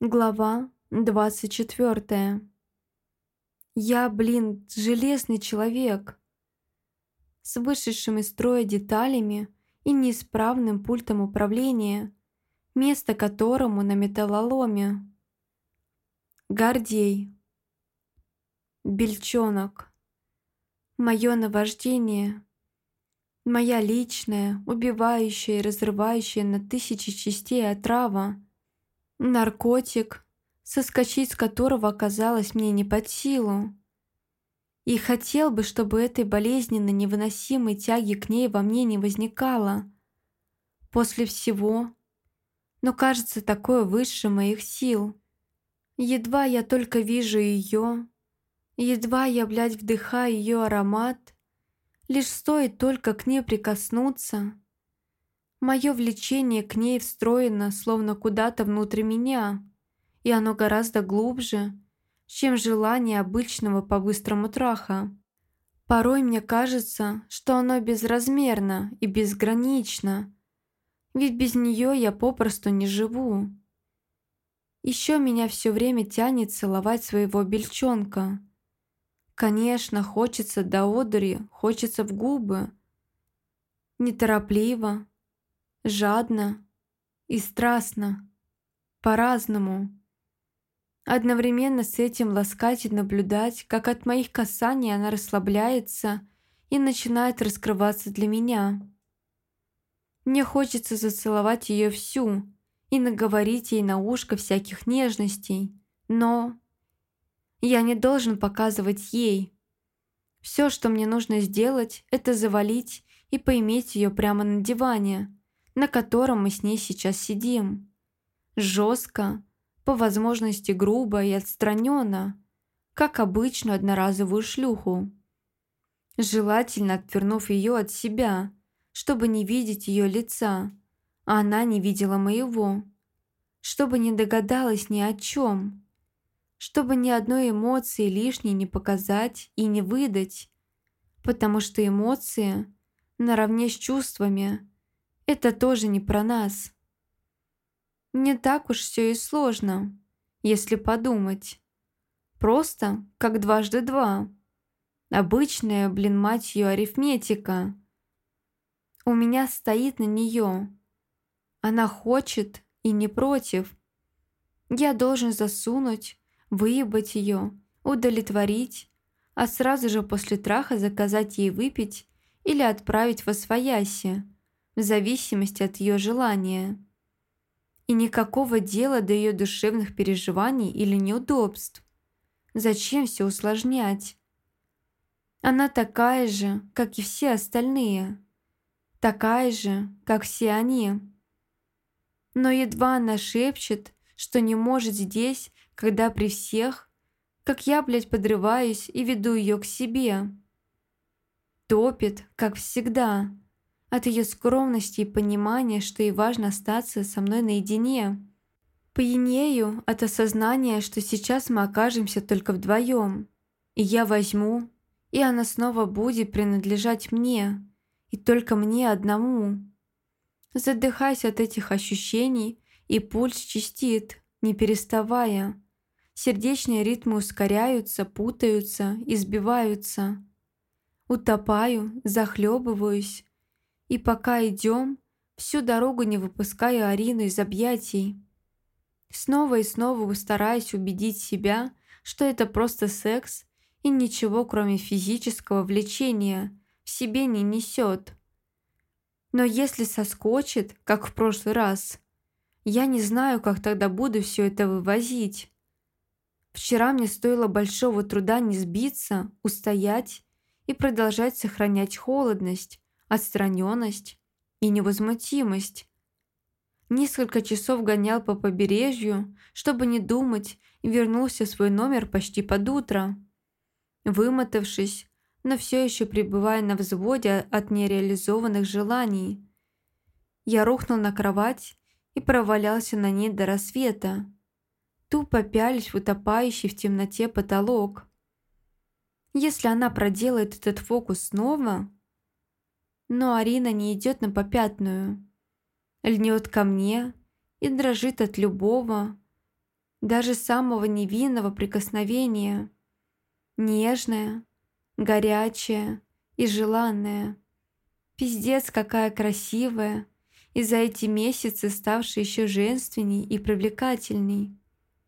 Глава 24. Я, блин, железный человек. С вышедшими из строя деталями и неисправным пультом управления, место которому на металлоломе. Гордей. Бельчонок. Мое наваждение. Моя личная, убивающая и разрывающая на тысячи частей отрава Наркотик, соскочить с которого оказалось мне не под силу. И хотел бы, чтобы этой болезненно невыносимой тяги к ней во мне не возникало. После всего. Но кажется, такое выше моих сил. Едва я только вижу ее, едва я, блядь, вдыхаю ее аромат, лишь стоит только к ней прикоснуться — Мое влечение к ней встроено словно куда-то внутрь меня, и оно гораздо глубже, чем желание обычного по-быстрому траха. Порой мне кажется, что оно безразмерно и безгранично, ведь без нее я попросту не живу. Еще меня все время тянет целовать своего бельчонка. Конечно, хочется до одури, хочется в губы. Неторопливо, жадно и страстно, по-разному. Одновременно с этим ласкать и наблюдать, как от моих касаний она расслабляется и начинает раскрываться для меня. Мне хочется зацеловать ее всю и наговорить ей на ушко всяких нежностей, но я не должен показывать ей. Все, что мне нужно сделать, это завалить и поиметь ее прямо на диване, на котором мы с ней сейчас сидим. Жестко, по возможности грубо и отстраненно, как обычную одноразовую шлюху. Желательно отвернув ее от себя, чтобы не видеть ее лица, а она не видела моего, чтобы не догадалась ни о чем, чтобы ни одной эмоции лишней не показать и не выдать, потому что эмоции, наравне с чувствами, это тоже не про нас. Не так уж все и сложно, если подумать. Просто как дважды два. Обычная, блин, мать ее, арифметика. У меня стоит на нее. Она хочет и не против. Я должен засунуть, выебать ее, удовлетворить, а сразу же после траха заказать ей выпить или отправить во свояси в зависимости от ее желания. И никакого дела до ее душевных переживаний или неудобств. Зачем все усложнять? Она такая же, как и все остальные. Такая же, как все они. Но едва она шепчет, что не может здесь, когда при всех, как я, блядь, подрываюсь и веду ее к себе. Топит, как всегда, от ее скромности и понимания, что ей важно остаться со мной наедине. Пьянею от осознания, что сейчас мы окажемся только вдвоем. И я возьму, и она снова будет принадлежать мне, и только мне одному. Задыхаясь от этих ощущений, и пульс чистит, не переставая. Сердечные ритмы ускоряются, путаются, избиваются. Утопаю, захлебываюсь, и пока идем, всю дорогу не выпускаю Арину из объятий. Снова и снова стараюсь убедить себя, что это просто секс и ничего, кроме физического влечения, в себе не несет. Но если соскочит, как в прошлый раз, я не знаю, как тогда буду все это вывозить. Вчера мне стоило большого труда не сбиться, устоять и продолжать сохранять холодность, отстраненность и невозмутимость. Несколько часов гонял по побережью, чтобы не думать, и вернулся в свой номер почти под утро. Вымотавшись, но все еще пребывая на взводе от нереализованных желаний, я рухнул на кровать и провалялся на ней до рассвета, тупо пялись в утопающий в темноте потолок. Если она проделает этот фокус снова, но Арина не идет на попятную. Льнет ко мне и дрожит от любого, даже самого невинного прикосновения. Нежная, горячая и желанная. Пиздец, какая красивая, и за эти месяцы ставшая еще женственней и привлекательней.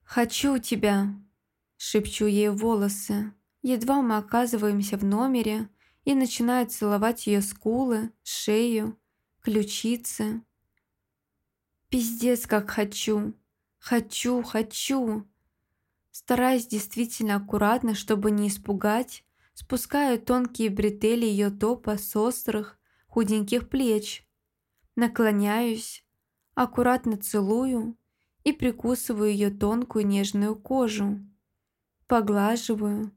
«Хочу тебя», — шепчу ей волосы. Едва мы оказываемся в номере и начинаю целовать ее скулы, шею, ключицы. Пиздец, как хочу. Хочу, хочу. Стараясь действительно аккуратно, чтобы не испугать, спускаю тонкие бретели ее топа с острых, худеньких плеч. Наклоняюсь, аккуратно целую и прикусываю ее тонкую нежную кожу. Поглаживаю,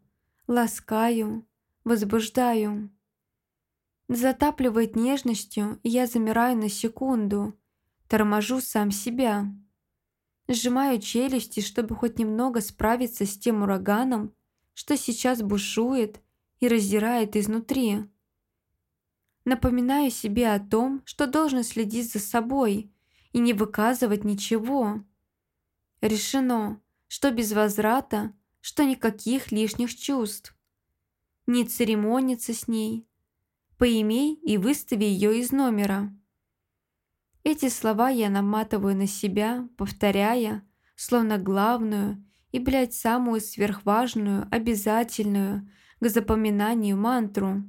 ласкаю, возбуждаю. Затапливает нежностью, и я замираю на секунду, торможу сам себя. Сжимаю челюсти, чтобы хоть немного справиться с тем ураганом, что сейчас бушует и раздирает изнутри. Напоминаю себе о том, что должен следить за собой и не выказывать ничего. Решено, что без возврата, что никаких лишних чувств. Не церемониться с ней. Поимей и выстави ее из номера. Эти слова я наматываю на себя, повторяя, словно главную и, блядь, самую сверхважную, обязательную к запоминанию мантру.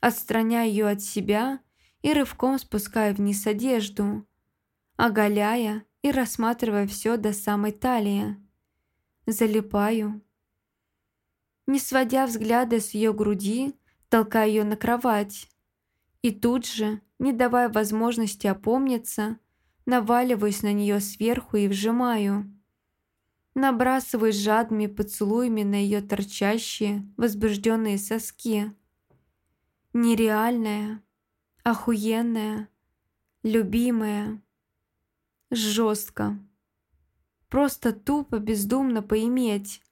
Отстраняю ее от себя и рывком спускаю вниз одежду, оголяя и рассматривая все до самой талии. Залипаю. Не сводя взгляда с ее груди, толкаю ее на кровать. И тут же, не давая возможности опомниться, наваливаюсь на нее сверху и вжимаю. Набрасываюсь жадными поцелуями на ее торчащие, возбужденные соски. Нереальная, охуенная, любимая, жестко. Просто тупо, бездумно поиметь.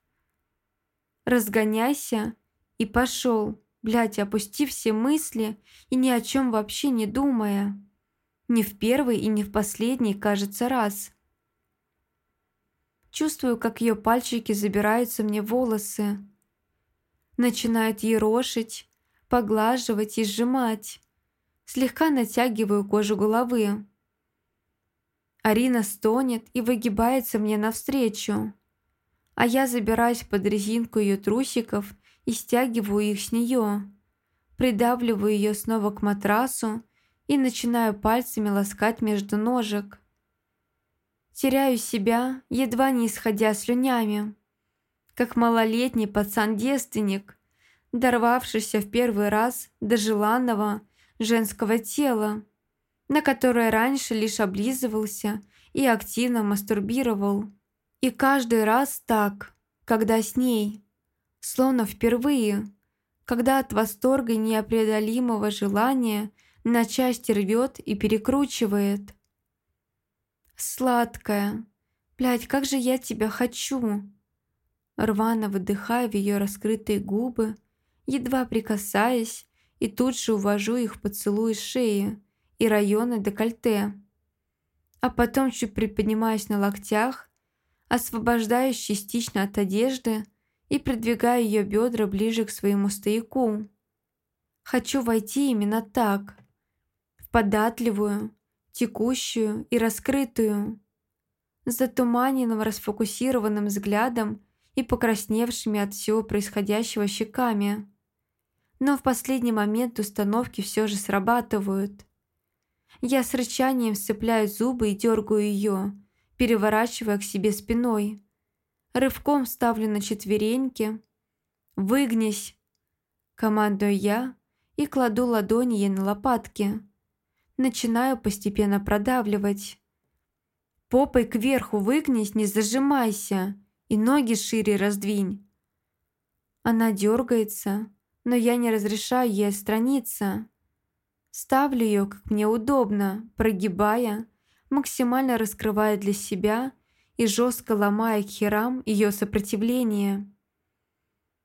Разгоняйся и пошел блядь, опусти все мысли и ни о чем вообще не думая. Не в первый и не в последний, кажется, раз. Чувствую, как ее пальчики забираются мне волосы. Начинают ерошить, поглаживать и сжимать. Слегка натягиваю кожу головы. Арина стонет и выгибается мне навстречу. А я забираюсь под резинку ее трусиков и стягиваю их с нее. Придавливаю ее снова к матрасу и начинаю пальцами ласкать между ножек. Теряю себя, едва не исходя слюнями, как малолетний пацан-девственник, дорвавшийся в первый раз до желанного женского тела, на которое раньше лишь облизывался и активно мастурбировал. И каждый раз так, когда с ней – словно впервые, когда от восторга непреодолимого желания на части рвет и перекручивает. Сладкая, блядь, как же я тебя хочу! Рвано выдыхая в ее раскрытые губы, едва прикасаясь, и тут же увожу их в поцелуй шеи и районы декольте. А потом чуть приподнимаюсь на локтях, освобождаюсь частично от одежды, и придвигаю ее бедра ближе к своему стояку. Хочу войти именно так, в податливую, текущую и раскрытую, с затуманенным расфокусированным взглядом и покрасневшими от всего происходящего щеками. Но в последний момент установки все же срабатывают. Я с рычанием сцепляю зубы и дергаю ее, переворачивая к себе спиной, рывком ставлю на четвереньки. «Выгнись!» Командую я и кладу ладони ей на лопатки. Начинаю постепенно продавливать. «Попой кверху выгнись, не зажимайся, и ноги шире раздвинь!» Она дергается, но я не разрешаю ей отстраниться. Ставлю ее, как мне удобно, прогибая, максимально раскрывая для себя и жестко ломая к херам ее сопротивление.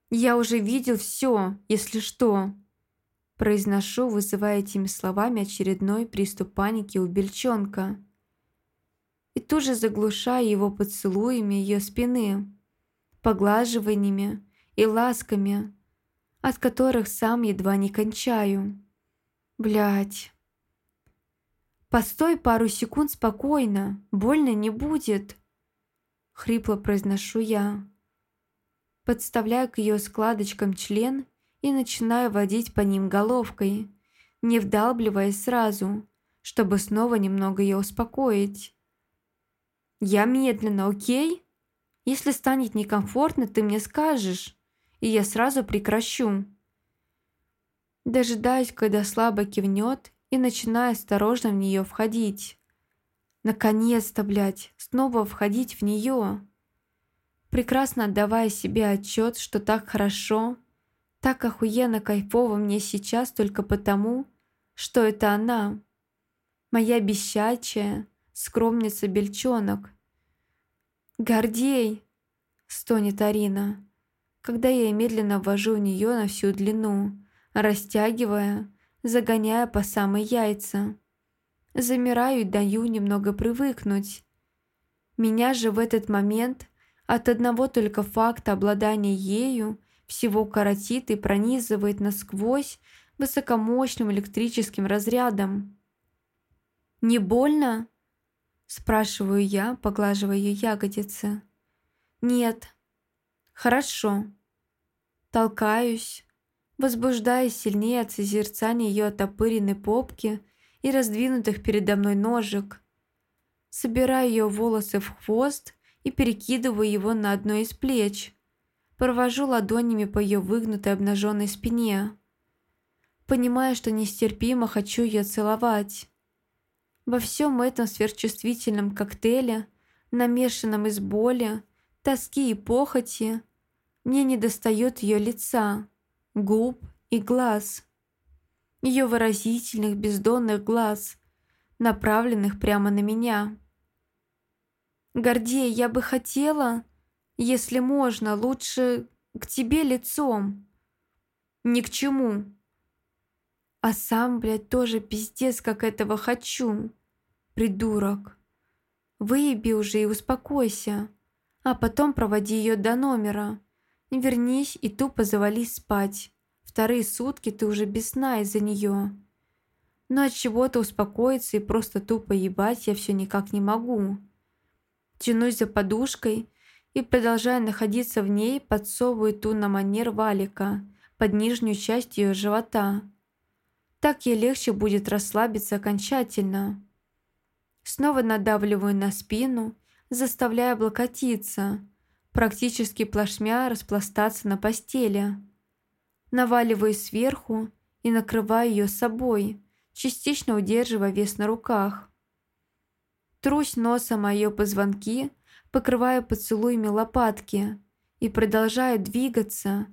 «Я уже видел все, если что», произношу, вызывая этими словами очередной приступ паники у бельчонка. и тут же заглушаю его поцелуями ее спины, поглаживаниями и ласками, от которых сам едва не кончаю. Блять. Постой пару секунд спокойно, больно не будет. Хрипло произношу я. Подставляю к ее складочкам член и начинаю водить по ним головкой, не вдалбливаясь сразу, чтобы снова немного ее успокоить. «Я медленно, окей? Если станет некомфортно, ты мне скажешь, и я сразу прекращу». Дожидаюсь, когда слабо кивнет, и начинаю осторожно в нее входить. Наконец-то, блядь, снова входить в нее. Прекрасно отдавая себе отчет, что так хорошо, так охуенно кайфово мне сейчас только потому, что это она, моя бесячая, скромница-бельчонок. «Гордей!» — стонет Арина, когда я медленно ввожу в нее на всю длину, растягивая, загоняя по самые яйца. Замираю и даю немного привыкнуть. Меня же в этот момент от одного только факта обладания ею всего коротит и пронизывает насквозь высокомощным электрическим разрядом. «Не больно?» – спрашиваю я, поглаживая ее ягодицы. «Нет». «Хорошо». Толкаюсь, возбуждаясь сильнее от созерцания ее отопыренной попки и раздвинутых передо мной ножек. Собираю ее волосы в хвост и перекидываю его на одно из плеч. Провожу ладонями по ее выгнутой обнаженной спине. Понимая, что нестерпимо хочу ее целовать. Во всем этом сверхчувствительном коктейле, намешанном из боли, тоски и похоти, мне недостает ее лица, губ и глаз. Ее выразительных бездонных глаз, направленных прямо на меня. Гордей, я бы хотела, если можно, лучше к тебе лицом. Ни к чему. А сам, блядь, тоже пиздец, как этого хочу. Придурок. Выеби уже и успокойся. А потом проводи ее до номера. Вернись и тупо завались спать. Вторые сутки ты уже без сна из-за нее. Но от чего-то успокоиться и просто тупо ебать я все никак не могу. Тянусь за подушкой и, продолжая находиться в ней, подсовываю ту на манер валика под нижнюю часть ее живота. Так ей легче будет расслабиться окончательно. Снова надавливаю на спину, заставляя облокотиться, практически плашмя распластаться на постели. Наваливаю сверху и накрываю ее собой, частично удерживая вес на руках. Трусь носом о ее позвонки, покрываю поцелуями лопатки и продолжаю двигаться,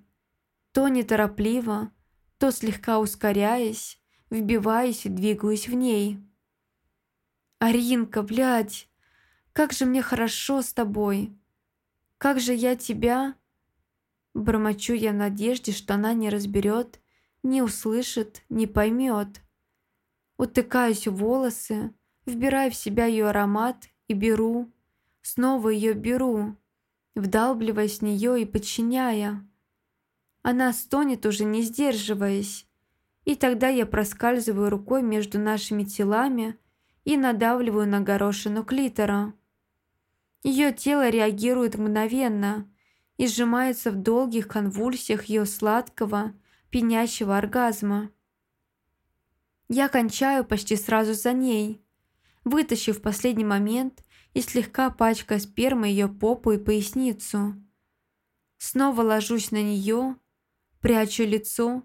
то неторопливо, то слегка ускоряясь, вбиваюсь и двигаюсь в ней. «Аринка, блядь, как же мне хорошо с тобой! Как же я тебя...» Бормочу я в надежде, что она не разберет, не услышит, не поймет. Утыкаюсь в волосы, вбираю в себя ее аромат и беру, снова ее беру, вдалбливаясь в нее и подчиняя. Она стонет уже не сдерживаясь, и тогда я проскальзываю рукой между нашими телами и надавливаю на горошину клитора. Ее тело реагирует мгновенно и сжимается в долгих конвульсиях ее сладкого, пенящего оргазма. Я кончаю почти сразу за ней, вытащив в последний момент и слегка пачкая спермой ее попу и поясницу. Снова ложусь на нее, прячу лицо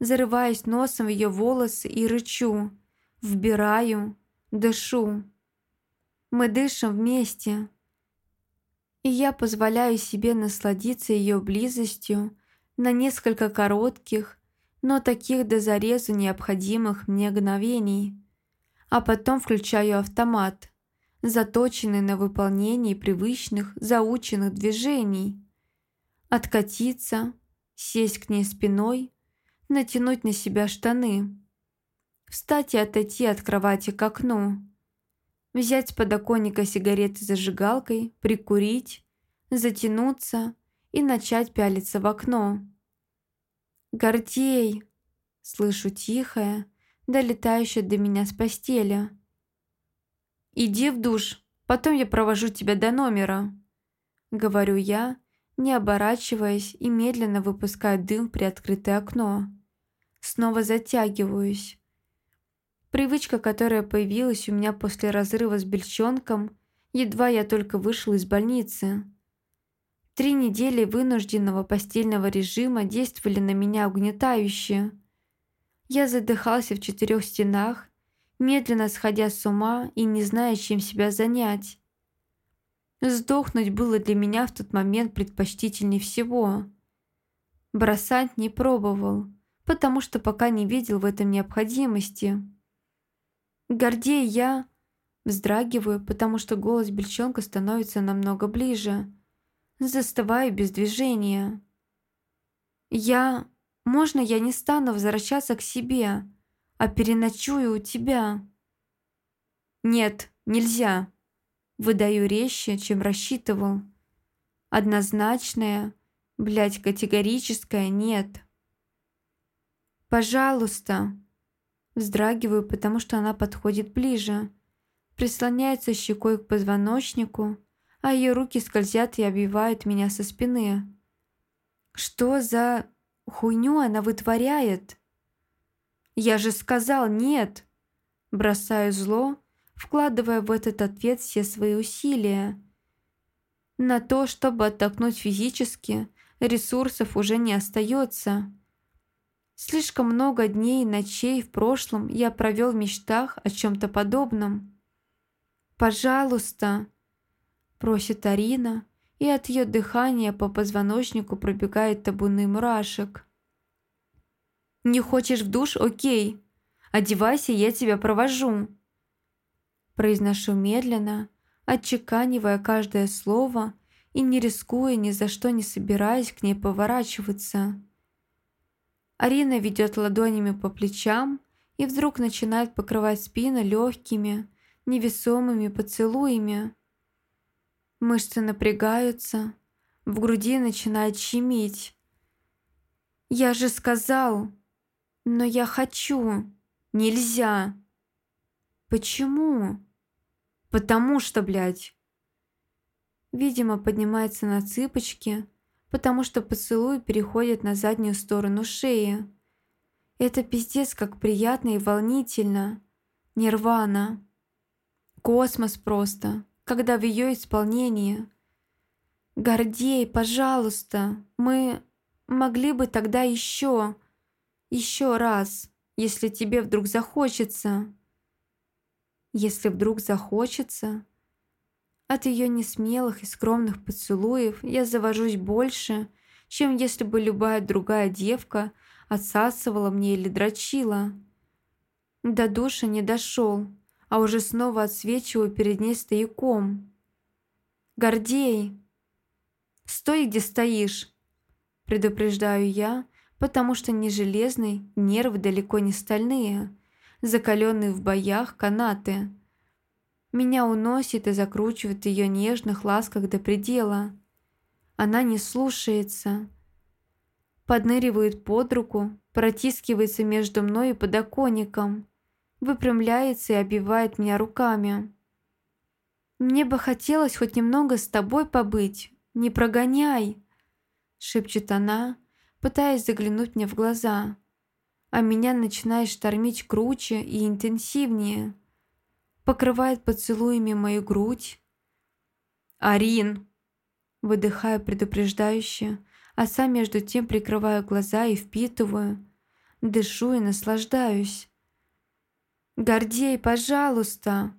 зарываясь носом в ее волосы и рычу, вбираю, дышу. Мы дышим вместе, и я позволяю себе насладиться ее близостью на несколько коротких, но таких до зарезу необходимых мне мгновений, а потом включаю автомат, заточенный на выполнение привычных, заученных движений. Откатиться, сесть к ней спиной – натянуть на себя штаны, встать и отойти от кровати к окну. Взять с подоконника сигареты зажигалкой, прикурить, затянуться и начать пялиться в окно. «Гордей!» — слышу тихое, долетающее до меня с постели. «Иди в душ, потом я провожу тебя до номера», — говорю я, не оборачиваясь и медленно выпускаю дым в приоткрытое окно. Снова затягиваюсь. Привычка, которая появилась у меня после разрыва с бельчонком, едва я только вышел из больницы. Три недели вынужденного постельного режима действовали на меня угнетающе. Я задыхался в четырех стенах, медленно сходя с ума и не зная, чем себя занять. Сдохнуть было для меня в тот момент предпочтительнее всего. Бросать не пробовал, потому что пока не видел в этом необходимости. Гордей я вздрагиваю, потому что голос бельчонка становится намного ближе. Застываю без движения. Я... Можно я не стану возвращаться к себе, а переночую у тебя? Нет, нельзя. Выдаю резче, чем рассчитывал. Однозначное, блядь, категорическое нет. Пожалуйста. Вздрагиваю, потому что она подходит ближе. Прислоняется щекой к позвоночнику, а ее руки скользят и обвивают меня со спины. Что за хуйню она вытворяет? Я же сказал нет. Бросаю зло, вкладывая в этот ответ все свои усилия. На то, чтобы оттолкнуть физически, ресурсов уже не остается. Слишком много дней и ночей в прошлом я провел в мечтах о чем-то подобном. «Пожалуйста!» – просит Арина, и от ее дыхания по позвоночнику пробегает табуны мурашек. «Не хочешь в душ? Окей. Одевайся, я тебя провожу». Произношу медленно, отчеканивая каждое слово и не рискуя ни за что не собираясь к ней поворачиваться. Арина ведет ладонями по плечам и вдруг начинает покрывать спину легкими, невесомыми поцелуями. Мышцы напрягаются, в груди начинает щемить. «Я же сказал, но я хочу, нельзя». «Почему?» «Потому что, блядь». Видимо, поднимается на цыпочки, потому что поцелуй переходит на заднюю сторону шеи. Это пиздец как приятно и волнительно. Нирвана. Космос просто, когда в ее исполнении. Гордей, пожалуйста, мы могли бы тогда еще, еще раз, если тебе вдруг захочется. Если вдруг захочется, от ее несмелых и скромных поцелуев я завожусь больше, чем если бы любая другая девка отсасывала мне или дрочила. До душа не дошел, а уже снова отсвечиваю перед ней стояком. «Гордей!» «Стой, где стоишь!» Предупреждаю я, потому что не железный, нервы далеко не стальные, закаленные в боях канаты – меня уносит и закручивает ее нежных ласках до предела. Она не слушается. Подныривает под руку, протискивается между мной и подоконником, выпрямляется и обивает меня руками. «Мне бы хотелось хоть немного с тобой побыть, не прогоняй!» шепчет она, пытаясь заглянуть мне в глаза, а меня начинает штормить круче и интенсивнее – покрывает поцелуями мою грудь. «Арин!» Выдыхаю предупреждающе, а сам между тем прикрываю глаза и впитываю, дышу и наслаждаюсь. «Гордей, пожалуйста!»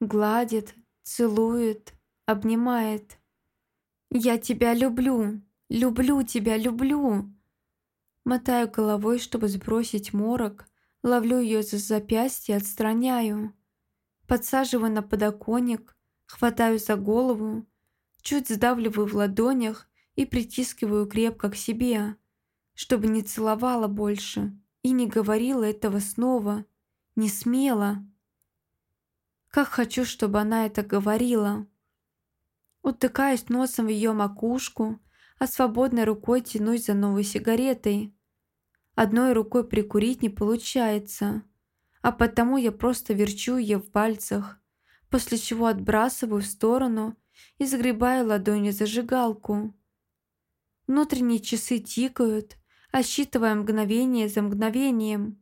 Гладит, целует, обнимает. «Я тебя люблю! Люблю тебя, люблю!» Мотаю головой, чтобы сбросить морок, ловлю ее за запястье, отстраняю. Подсаживаю на подоконник, хватаю за голову, чуть сдавливаю в ладонях и притискиваю крепко к себе, чтобы не целовала больше и не говорила этого снова, не смела. Как хочу, чтобы она это говорила. Утыкаюсь носом в ее макушку, а свободной рукой тянусь за новой сигаретой. Одной рукой прикурить не получается, а потому я просто верчу ее в пальцах, после чего отбрасываю в сторону и загребаю ладонью зажигалку. Внутренние часы тикают, отсчитывая мгновение за мгновением.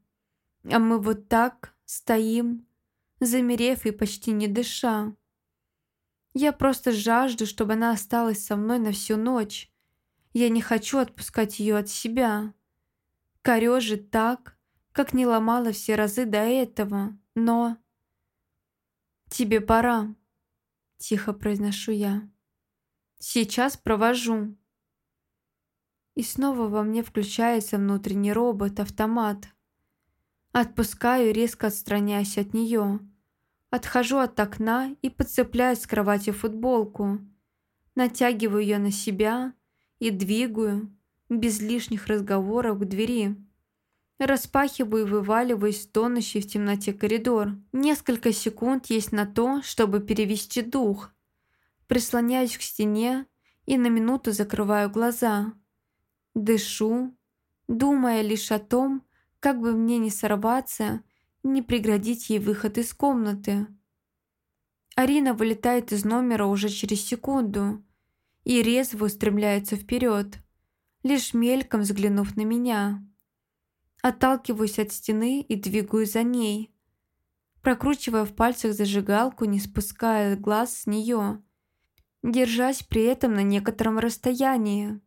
А мы вот так стоим, замерев и почти не дыша. Я просто жажду, чтобы она осталась со мной на всю ночь. Я не хочу отпускать ее от себя. Корежит так, как не ломала все разы до этого, но... «Тебе пора», — тихо произношу я. «Сейчас провожу». И снова во мне включается внутренний робот-автомат. Отпускаю, резко отстраняясь от нее. Отхожу от окна и подцепляю с кровати футболку. Натягиваю ее на себя и двигаю, без лишних разговоров, к двери. Распахиваю и вываливаюсь в тонущий в темноте коридор. Несколько секунд есть на то, чтобы перевести дух. Прислоняюсь к стене и на минуту закрываю глаза. Дышу, думая лишь о том, как бы мне не сорваться, не преградить ей выход из комнаты. Арина вылетает из номера уже через секунду и резво устремляется вперед, лишь мельком взглянув на меня. Отталкиваюсь от стены и двигаюсь за ней, прокручивая в пальцах зажигалку, не спуская глаз с нее, держась при этом на некотором расстоянии.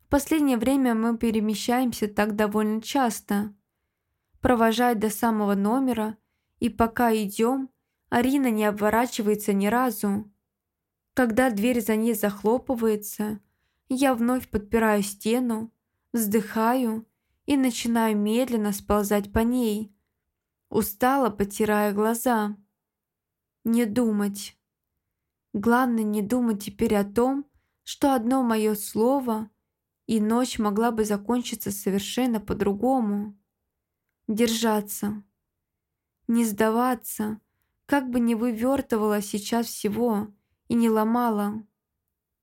В последнее время мы перемещаемся так довольно часто. Провожает до самого номера, и пока идем, Арина не обворачивается ни разу. Когда дверь за ней захлопывается, я вновь подпираю стену, вздыхаю и начинаю медленно сползать по ней. Устало потирая глаза. Не думать. Главное не думать теперь о том, что одно мое слово и ночь могла бы закончиться совершенно по-другому. Держаться. Не сдаваться, как бы не вывертывала сейчас всего и не ломала.